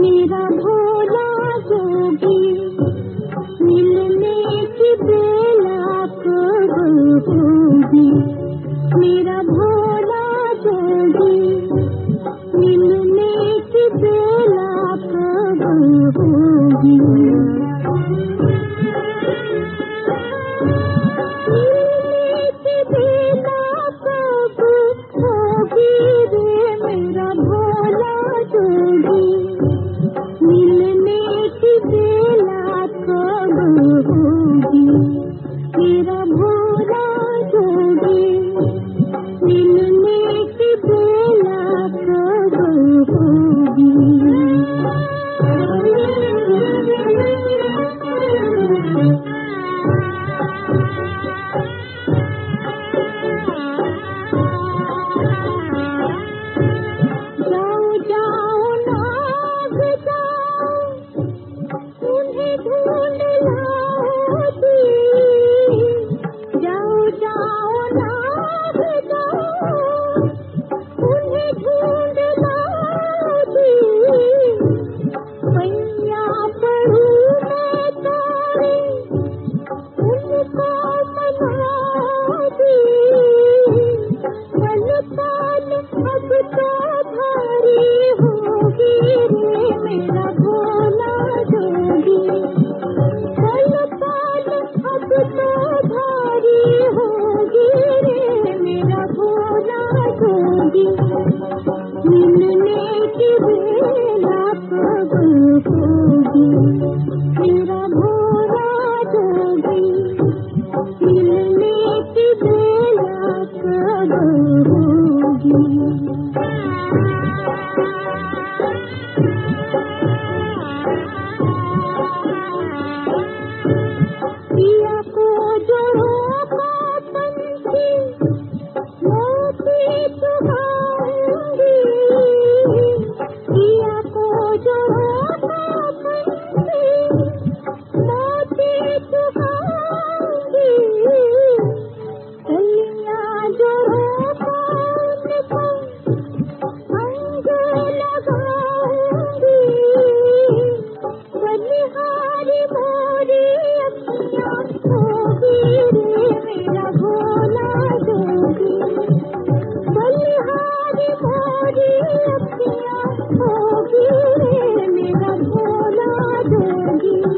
मेरा भोला लगी